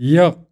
Yep.